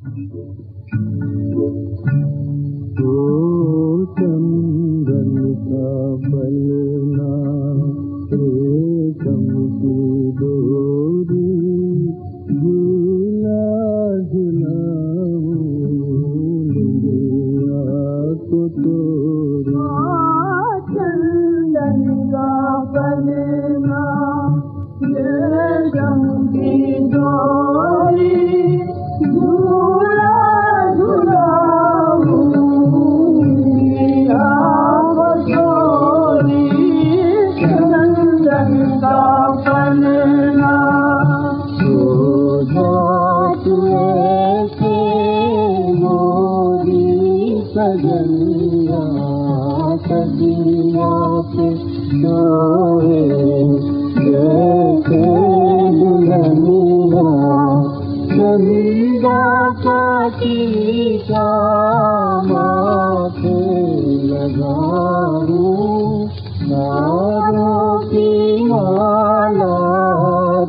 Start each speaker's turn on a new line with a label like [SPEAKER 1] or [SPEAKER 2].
[SPEAKER 1] ओ चंदन का पलना रेशम की डोरी झूला झुलाऊं दुनिया को तोरी
[SPEAKER 2] चंदन का बलना रेशम की डोरी
[SPEAKER 1] सजनिया सदिया पे सोए जैसे दुल्हनिया समीरा काटी माथे